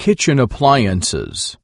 Kitchen appliances.